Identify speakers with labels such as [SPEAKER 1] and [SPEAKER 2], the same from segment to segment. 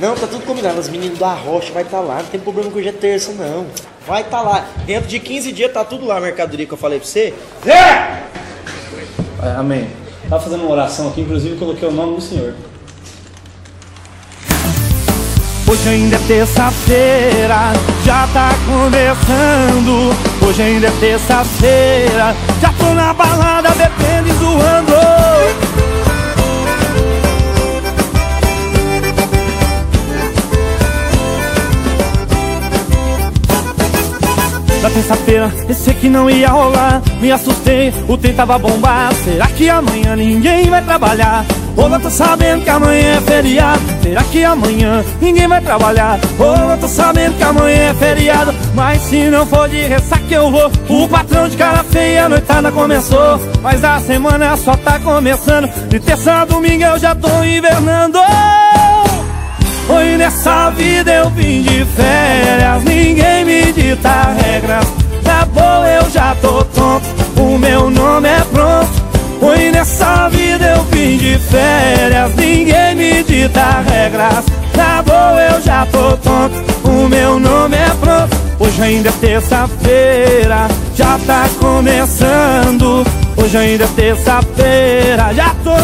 [SPEAKER 1] Não, tá tudo combinado. Os meninos da Rocha vai estar tá lá. Não tem problema que hoje é terça, não. Vai estar tá lá. Dentro de 15 dias tá tudo lá a mercadoria que eu falei pra você.
[SPEAKER 2] É! Amém. Tava fazendo uma oração aqui, inclusive coloquei o nome do Senhor.
[SPEAKER 3] Hoje ainda é terça-feira, já tá começando. Hoje ainda é terça-feira, já tô na balada terça-feira, pensei que não ia rolar. Me assustei, o trem tava bombado. Será que amanhã ninguém vai trabalhar? Ou não tô sabendo que amanhã é feriado. Será que amanhã ninguém vai trabalhar? Ou não tô sabendo que amanhã é feriado. Mas se não for de ressaca eu vou. O patrão de cara feia, a noitada começou. Mas a semana só tá começando. De terça a domingo eu já tô invernando nessa vida eu vim de férias Ninguém me dita regras. Tá bom, eu já tô tonto O meu nome é pronto. Oi, nessa vida eu vim de férias Ninguém me dita regras. Tá bom, eu já tô tonto O meu nome é pronto. Hoje ainda é terça-feira Já tá começando. Hoje ainda é terça-feira Já tô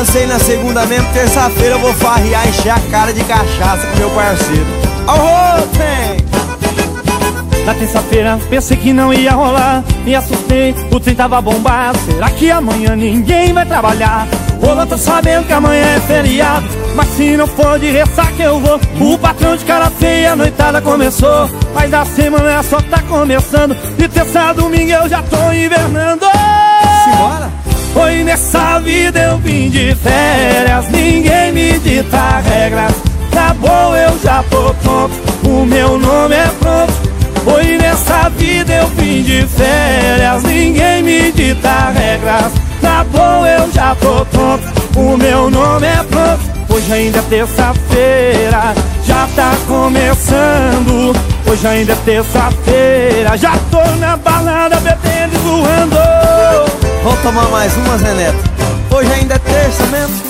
[SPEAKER 1] Descansei na segunda mesmo Terça-feira eu vou farrear, encher a cara de cachaça com meu parceiro Oh, tem!
[SPEAKER 3] Na terça-feira pensei que não ia rolar Me assustei, o trem tava bombado Será que amanhã ninguém vai trabalhar? Ou tô sabendo que amanhã é feriado Mas se não for de ressaca eu vou O patrão de cara feia, a noitada começou Mas a semana só tá começando De terça a domingo eu já tô invernando de férias Ninguém me dita regras. Tá bom, eu já tô pronto O meu nome é pronto. Oi, nessa vida eu vim de férias Ninguém me dita regras. Tá bom, eu já tô pronto O meu nome é pronto. Hoje ainda é terça-feira Já tá começando. Hoje ainda é terça-feira Já tô na balada bebendo e zoando.
[SPEAKER 1] Vamos tomar mais uma, Zé Neto Hoje ainda é terça mesmo